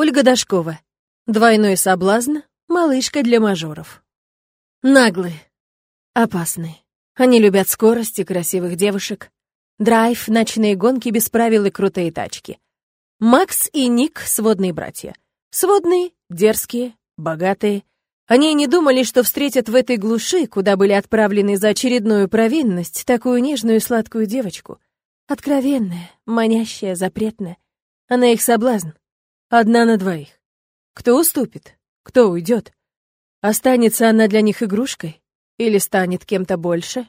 Ольга Дашкова. Двойной соблазн. Малышка для мажоров. Наглые. Опасные. Они любят скорость и красивых девушек. Драйв, ночные гонки без правил и крутые тачки. Макс и Ник — сводные братья. Сводные, дерзкие, богатые. Они не думали, что встретят в этой глуши, куда были отправлены за очередную провинность, такую нежную и сладкую девочку. Откровенная, манящая, запретная. Она их соблазн. Одна на двоих. Кто уступит? Кто уйдет? Останется она для них игрушкой? Или станет кем-то больше?